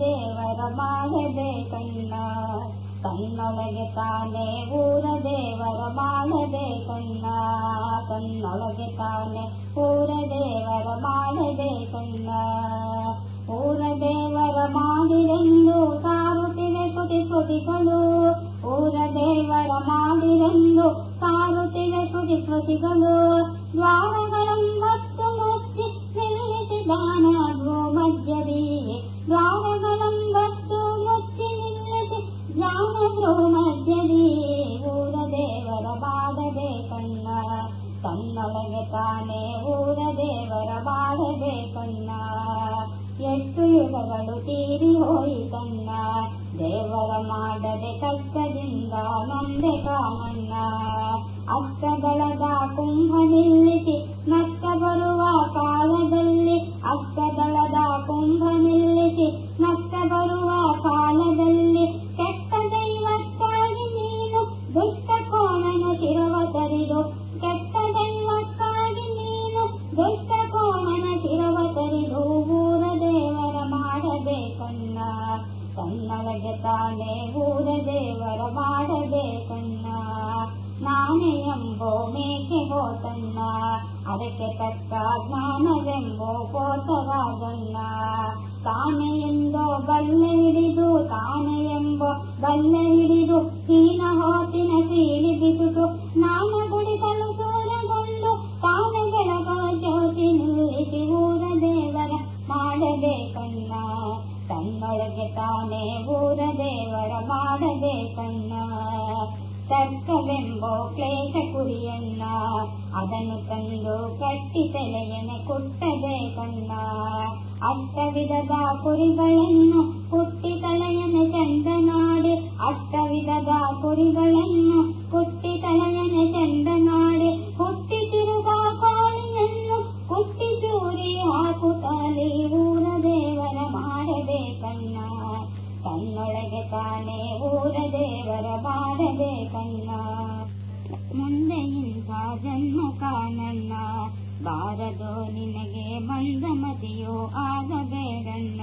ದೇವರ ಮಾಡಬೇಕಣ್ಣ ತನ್ನೊಳಗೆ ತಾನೇ ಊರ ದೇವರ ಮಾಡಬೇಕಣ್ಣ ತನ್ನೊಳಗೆ ತಾನೇ ಊರ ದೇವರ ಮಾಡಬೇಕಣ್ಣ ಊರ ದೇವರ ಮಾಡಿರೆಂದು ಸಾರುತ್ತಿವೆ ಶ್ರುತಿ ಸ್ಮೃತಿಗಳು ಊರ ದೇವರ ಮಾಡಿರೆಂದು ಸಾರುತ್ತಿವೆ ಶ್ರುತಿ ಸ್ಮೃತಿಗಳು ದ್ವಾರಗಳಂಬತ್ತು ಮುಚ್ಚಿ ನಿಲ್ಲಿಸಿದಾನ ತಾನೇ ಊರ ದೇವರ ಮಾಡಬೇಕಣ್ಣ ಎಷ್ಟು ಯುಗಗಳು ತೀರಿ ಹೋಯಿತಣ್ಣ ದೇವರ ಮಾಡದೆ ಕಷ್ಟದಿಂದ ನೊಂದೆ ಕಾಣಣ್ಣ ಅಷ್ಟದಳದ ಕುಂಭ ನಿಲ್ಲಿಸಿ ನಷ್ಟ ಬರುವ ಕಾಲದಲ್ಲಿ ಅಷ್ಟದಳದ ಕುಂಭ ನಿಲ್ಲಿಸಿ ನಷ್ಟ ಬರುವ ಕಾಲದಲ್ಲಿ ಕೆಟ್ಟ ದೈವಕ್ಕಾಗಿ ನೀನು ದುಷ್ಟ ಕೋಣನ ಶಿರವ ತರಿದು ಕೆಟ್ಟ ನಾನೇ ಎಂಬೋ ಮೇಕೆ ಹೋತಣ್ಣ ಅದಕ್ಕೆ ತಕ್ಕ ಜ್ಞಾನವೆಂಬೋ ಕೋತರಾಜಣ್ಣ ತಾನೆ ಎಂದೋ ಬಲ್ಲೆ ಹಿಡಿದು ತಾನೆ ಎಂಬೋ ಬಲ್ಲೆ ಹಿಡಿದು ಹೀನ ಹೋತಿನ ಸೀಳಿ ಬಿಸುಟು ನಾನ ಗುಡಿಸಲು ಸೂರಗೊಂಡು ತಾನೆ ಬೆಳಗ ಜ್ಯೋತಿ ನಿಲ್ಲಿಸಿ ಊರ ದೇವರ ಮಾಡಬೇಕಣ್ಣ ತನ್ನೊಳಗೆ ತಾನೇ ಊರ ದೇವರ ಮಾಡಬೇಕಣ್ಣ ತರ್ಕವೆಂಬೋ ಕ್ಲೇಶ ಕುರಿಯಣ್ಣ. ಅದನ್ನು ತಂದು ಕಟ್ಟಿ ತಲೆಯನೆ ಕಣ್ಣ. ಅಷ್ಟ ವಿಧದ ಕುರಿಗಳನ್ನು ಮುಂದೆ ಇಂಥ ಜನ್ಮ ಕಾಣಣ್ಣ. ಬಾರದೋ ನಿನಗೆ ಮಂದಮತಿಯೋ ಆಗಬೇಡಣ್ಣ.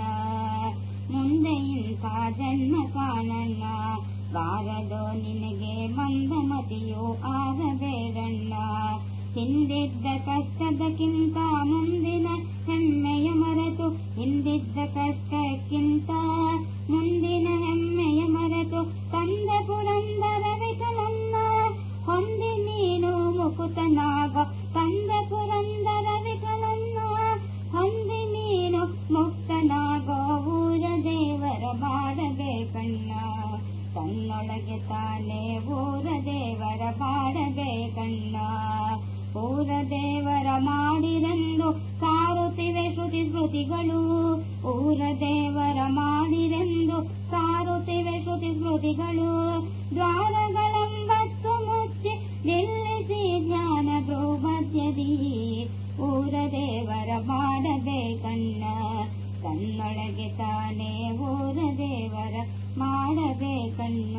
ಮುಂದೆ ಇಂಥ ಜನ್ಮ ಕಾಣಣ್ಣ. ಬಾರದೋ ನಿನಗೆ ಮಾಡಬೇಕಣ್ಣ ತನ್ನೊಳಗೆ ತಾನೇ ಊರ ದೇವರ ಮಾಡಬೇಕಣ್ಣ ಊರ ದೇವರ ಮಾಡಿರೆಂದು ಸಾರುತ್ತಿವೆ ಶ್ರುತಿ ಸ್ಮೃತಿಗಳು. ಊರ ದೇವರ ಮಾಡಿರೆಂದು ಸಾರುತ್ತಿವೆ ಶ್ರುತಿ ಸ್ಮೃತಿಗಳು. ದ್ವಾರಗಳಂಬತ್ತು ಮುಚ್ಚಿ ನಿಲ್ಲಿಸಿ ಜ್ಞಾನ ಭೂಮಧ್ಯದಿ ತನ್ನೊಳಗೆ ತಾನೇ ಊರ ದೇವರ ಮಾಡಬೇಕಣ್ಣ